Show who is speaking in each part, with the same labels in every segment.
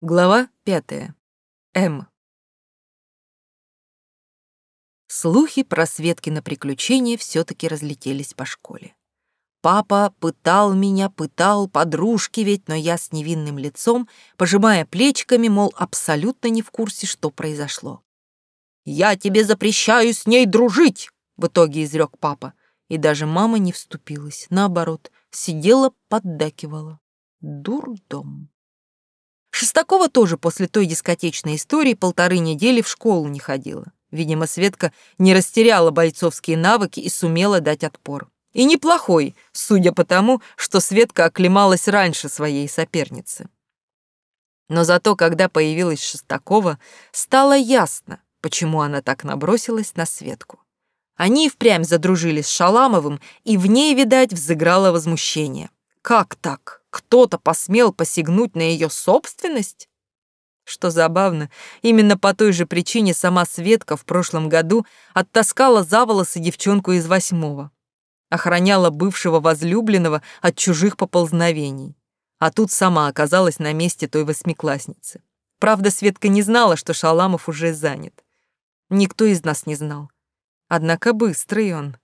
Speaker 1: Глава пятая. М. Слухи про Светкино приключение все-таки разлетелись по школе. Папа пытал меня, пытал, подружки ведь, но я с невинным лицом, пожимая плечиками, мол, абсолютно не в курсе, что произошло. «Я тебе запрещаю с ней дружить!» — в итоге изрек папа. И даже мама не вступилась, наоборот, сидела, поддакивала. Дурдом. Шестакова тоже после той дискотечной истории полторы недели в школу не ходила. Видимо, Светка не растеряла бойцовские навыки и сумела дать отпор. И неплохой, судя по тому, что Светка оклемалась раньше своей соперницы. Но зато, когда появилась Шестакова, стало ясно, почему она так набросилась на Светку. Они впрямь задружились с Шаламовым, и в ней, видать, взыграло возмущение. Как так? Кто-то посмел посягнуть на ее собственность? Что забавно, именно по той же причине сама Светка в прошлом году оттаскала за волосы девчонку из восьмого. Охраняла бывшего возлюбленного от чужих поползновений. А тут сама оказалась на месте той восьмиклассницы. Правда, Светка не знала, что Шаламов уже занят. Никто из нас не знал. Однако быстрый он.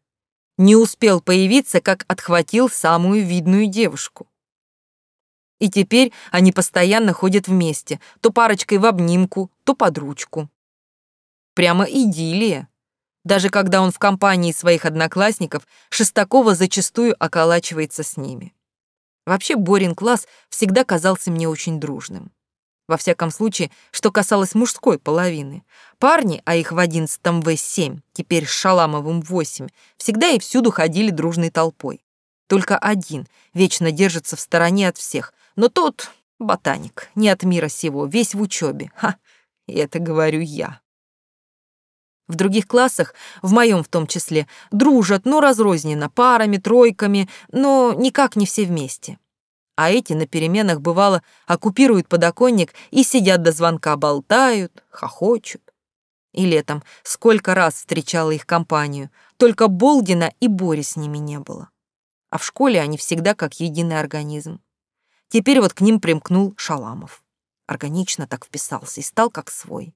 Speaker 1: Не успел появиться, как отхватил самую видную девушку. И теперь они постоянно ходят вместе, то парочкой в обнимку, то под ручку. Прямо идиллия. Даже когда он в компании своих одноклассников, Шестакова зачастую околачивается с ними. Вообще Борин класс всегда казался мне очень дружным. Во всяком случае, что касалось мужской половины. Парни, а их в одиннадцатом В7, теперь с Шаламовым 8, всегда и всюду ходили дружной толпой. Только один вечно держится в стороне от всех, но тот — ботаник, не от мира сего, весь в учебе. Ха, и это говорю я. В других классах, в моем в том числе, дружат, но разрозненно, парами, тройками, но никак не все вместе а эти на переменах, бывало, оккупируют подоконник и сидят до звонка, болтают, хохочут. И летом сколько раз встречала их компанию, только Болдина и Бори с ними не было. А в школе они всегда как единый организм. Теперь вот к ним примкнул Шаламов. Органично так вписался и стал как свой.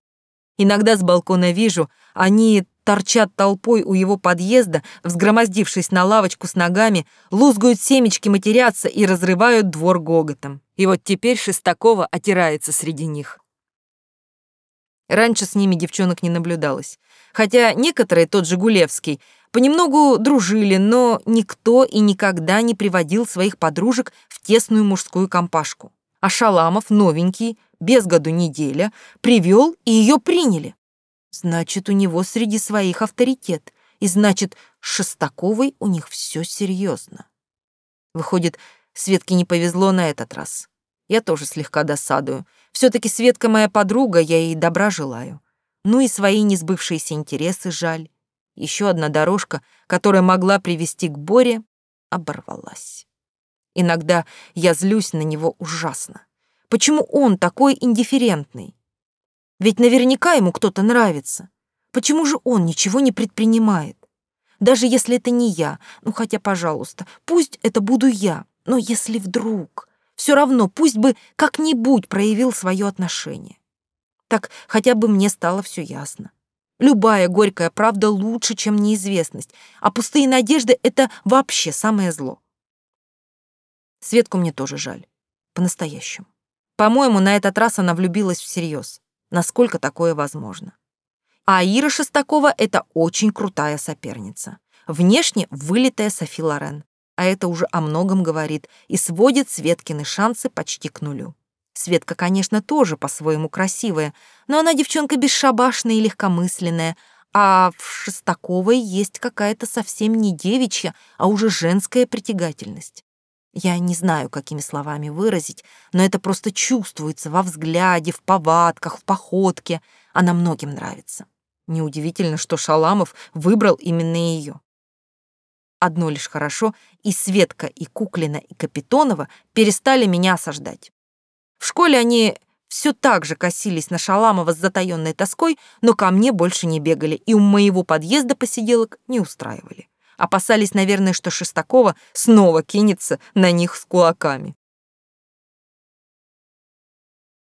Speaker 1: Иногда с балкона вижу, они торчат толпой у его подъезда, взгромоздившись на лавочку с ногами, лузгают семечки, матерятся и разрывают двор гоготом. И вот теперь Шестакова отирается среди них. Раньше с ними девчонок не наблюдалось. Хотя некоторые, тот же Гулевский, понемногу дружили, но никто и никогда не приводил своих подружек в тесную мужскую компашку. А Шаламов, новенький, без году неделя, привел и ее приняли. Значит, у него среди своих авторитет, и значит, с Шестаковой у них все серьезно. Выходит, Светке не повезло на этот раз. Я тоже слегка досадую. все таки Светка моя подруга, я ей добра желаю. Ну и свои несбывшиеся интересы жаль. Еще одна дорожка, которая могла привести к Боре, оборвалась. Иногда я злюсь на него ужасно. Почему он такой индифферентный? Ведь наверняка ему кто-то нравится. Почему же он ничего не предпринимает? Даже если это не я, ну хотя, пожалуйста, пусть это буду я, но если вдруг, все равно пусть бы как-нибудь проявил свое отношение. Так хотя бы мне стало все ясно. Любая горькая правда лучше, чем неизвестность, а пустые надежды — это вообще самое зло. Светку мне тоже жаль. По-настоящему. По-моему, на этот раз она влюбилась всерьез насколько такое возможно. А Ира Шестакова — это очень крутая соперница. Внешне вылитая Софи Лорен. А это уже о многом говорит и сводит Светкины шансы почти к нулю. Светка, конечно, тоже по-своему красивая, но она девчонка бесшабашная и легкомысленная, а в Шестаковой есть какая-то совсем не девичья, а уже женская притягательность. Я не знаю, какими словами выразить, но это просто чувствуется во взгляде, в повадках, в походке. Она многим нравится. Неудивительно, что Шаламов выбрал именно ее. Одно лишь хорошо, и Светка, и Куклина, и Капитонова перестали меня осаждать. В школе они все так же косились на Шаламова с затаённой тоской, но ко мне больше не бегали и у моего подъезда посиделок не устраивали. Опасались, наверное, что Шестакова снова кинется на них с кулаками.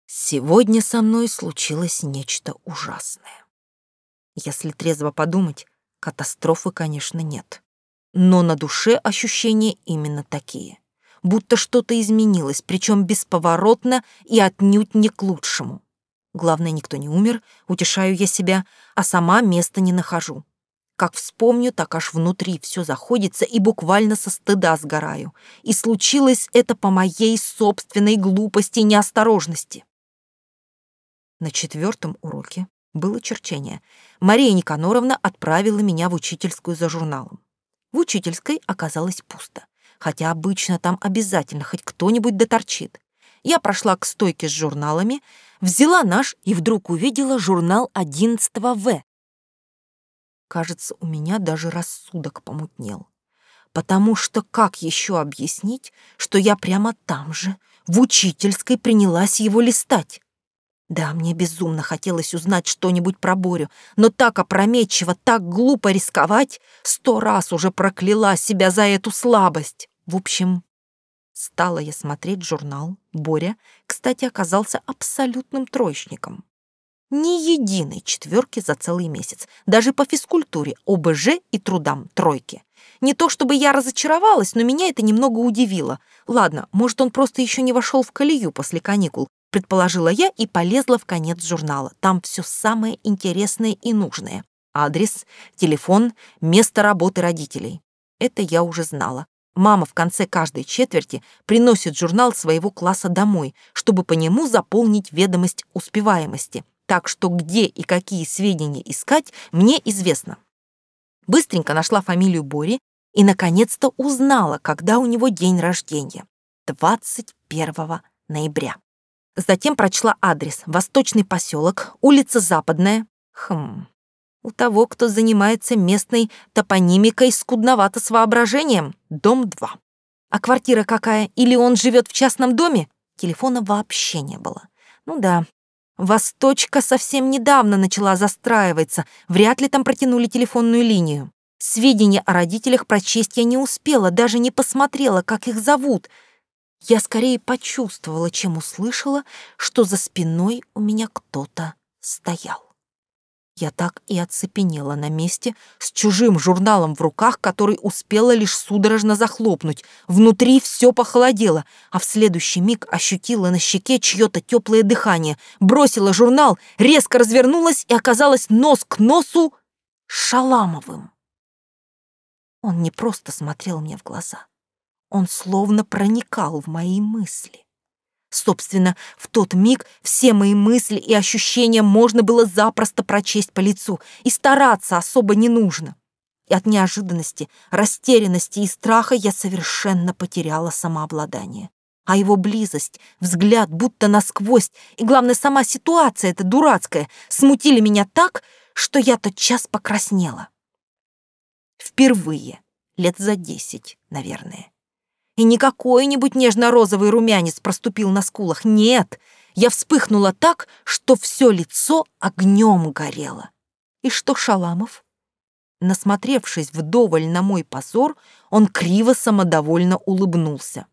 Speaker 1: Сегодня со мной случилось нечто ужасное. Если трезво подумать, катастрофы, конечно, нет. Но на душе ощущения именно такие. Будто что-то изменилось, причем бесповоротно и отнюдь не к лучшему. Главное, никто не умер, утешаю я себя, а сама места не нахожу. Как вспомню, так аж внутри все заходится и буквально со стыда сгораю. И случилось это по моей собственной глупости и неосторожности. На четвертом уроке было черчение. Мария Никаноровна отправила меня в учительскую за журналом. В учительской оказалось пусто, хотя обычно там обязательно хоть кто-нибудь доторчит. Я прошла к стойке с журналами, взяла наш и вдруг увидела журнал 11 В. Кажется, у меня даже рассудок помутнел. Потому что как еще объяснить, что я прямо там же, в учительской, принялась его листать? Да, мне безумно хотелось узнать что-нибудь про Борю, но так опрометчиво, так глупо рисковать, сто раз уже прокляла себя за эту слабость. В общем, стала я смотреть журнал. Боря, кстати, оказался абсолютным троечником. Ни единой четверки за целый месяц. Даже по физкультуре, ОБЖ и трудам тройки. Не то чтобы я разочаровалась, но меня это немного удивило. Ладно, может, он просто еще не вошел в колею после каникул, предположила я и полезла в конец журнала. Там все самое интересное и нужное. Адрес, телефон, место работы родителей. Это я уже знала. Мама в конце каждой четверти приносит журнал своего класса домой, чтобы по нему заполнить ведомость успеваемости. Так что где и какие сведения искать, мне известно. Быстренько нашла фамилию Бори и, наконец-то, узнала, когда у него день рождения. 21 ноября. Затем прочла адрес. Восточный поселок, улица Западная. Хм, у того, кто занимается местной топонимикой, скудновато с воображением. Дом 2. А квартира какая? Или он живет в частном доме? Телефона вообще не было. Ну да, Восточка совсем недавно начала застраиваться, вряд ли там протянули телефонную линию. Сведения о родителях прочесть я не успела, даже не посмотрела, как их зовут — я скорее почувствовала, чем услышала, что за спиной у меня кто-то стоял. Я так и оцепенела на месте с чужим журналом в руках, который успела лишь судорожно захлопнуть. Внутри все похолодело, а в следующий миг ощутила на щеке чье-то теплое дыхание, бросила журнал, резко развернулась и оказалась нос к носу Шаламовым. Он не просто смотрел мне в глаза. Он словно проникал в мои мысли. Собственно, в тот миг все мои мысли и ощущения можно было запросто прочесть по лицу, и стараться особо не нужно. И от неожиданности, растерянности и страха я совершенно потеряла самообладание. А его близость, взгляд будто насквозь, и, главное, сама ситуация эта дурацкая, смутили меня так, что я тотчас покраснела. Впервые, лет за десять, наверное. И не какой-нибудь нежно-розовый румянец проступил на скулах. Нет, я вспыхнула так, что все лицо огнем горело. И что Шаламов? Насмотревшись вдоволь на мой позор, он криво самодовольно улыбнулся.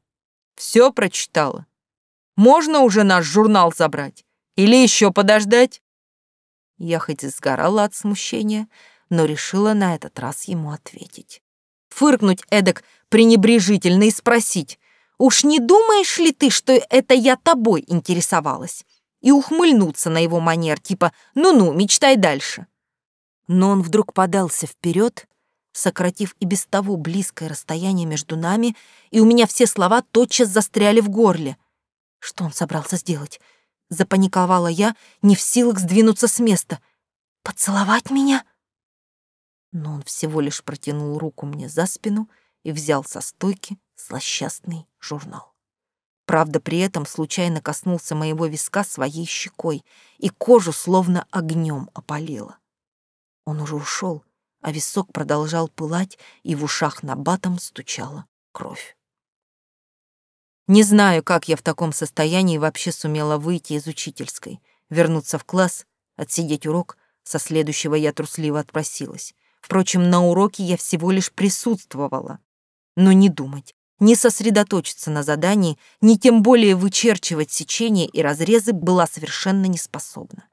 Speaker 1: «Все прочитала? Можно уже наш журнал забрать? Или еще подождать?» Я хоть и сгорала от смущения, но решила на этот раз ему ответить фыркнуть эдак пренебрежительно и спросить, «Уж не думаешь ли ты, что это я тобой интересовалась?» И ухмыльнуться на его манер, типа «Ну-ну, мечтай дальше». Но он вдруг подался вперед, сократив и без того близкое расстояние между нами, и у меня все слова тотчас застряли в горле. Что он собрался сделать? Запаниковала я, не в силах сдвинуться с места. «Поцеловать меня?» Но он всего лишь протянул руку мне за спину и взял со стойки злосчастный журнал. Правда, при этом случайно коснулся моего виска своей щекой, и кожу словно огнем опалило. Он уже ушел, а висок продолжал пылать, и в ушах на батом стучала кровь. Не знаю, как я в таком состоянии вообще сумела выйти из учительской, вернуться в класс, отсидеть урок, со следующего я трусливо отпросилась. Впрочем, на уроке я всего лишь присутствовала. Но не думать. не сосредоточиться на задании, ни тем более вычерчивать сечения и разрезы была совершенно не способна.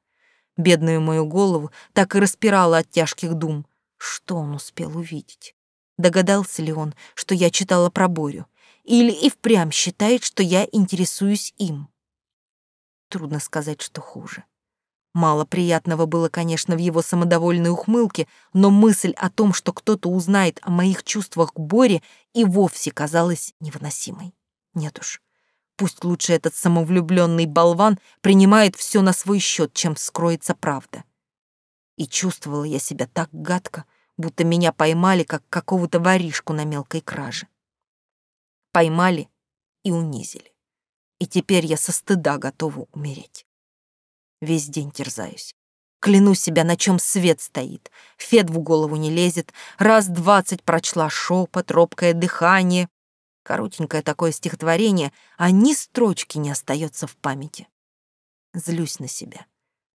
Speaker 1: Бедную мою голову так и распирала от тяжких дум. Что он успел увидеть? Догадался ли он, что я читала про Борю? Или и впрямь считает, что я интересуюсь им? Трудно сказать, что хуже. Мало приятного было, конечно, в его самодовольной ухмылке, но мысль о том, что кто-то узнает о моих чувствах к Боре, и вовсе казалась невыносимой. Нет уж, пусть лучше этот самовлюбленный болван принимает все на свой счет, чем скроется правда. И чувствовала я себя так гадко, будто меня поймали, как какого-то воришку на мелкой краже. Поймали и унизили. И теперь я со стыда готова умереть. Весь день терзаюсь. Клянусь себя, на чем свет стоит. Фед в голову не лезет. Раз двадцать прочла шепот, робкое дыхание. Коротенькое такое стихотворение, а ни строчки не остается в памяти. Злюсь на себя.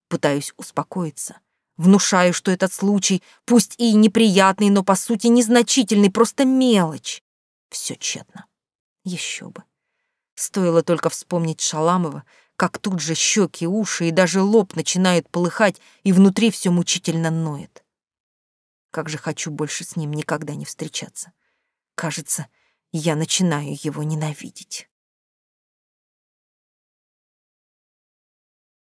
Speaker 1: Пытаюсь успокоиться. Внушаю, что этот случай, пусть и неприятный, но по сути незначительный, просто мелочь. Все тщетно. Еще бы. Стоило только вспомнить Шаламова, как тут же щеки, уши и даже лоб начинают полыхать, и внутри все мучительно ноет. Как же хочу больше с ним никогда не встречаться. Кажется, я начинаю его ненавидеть.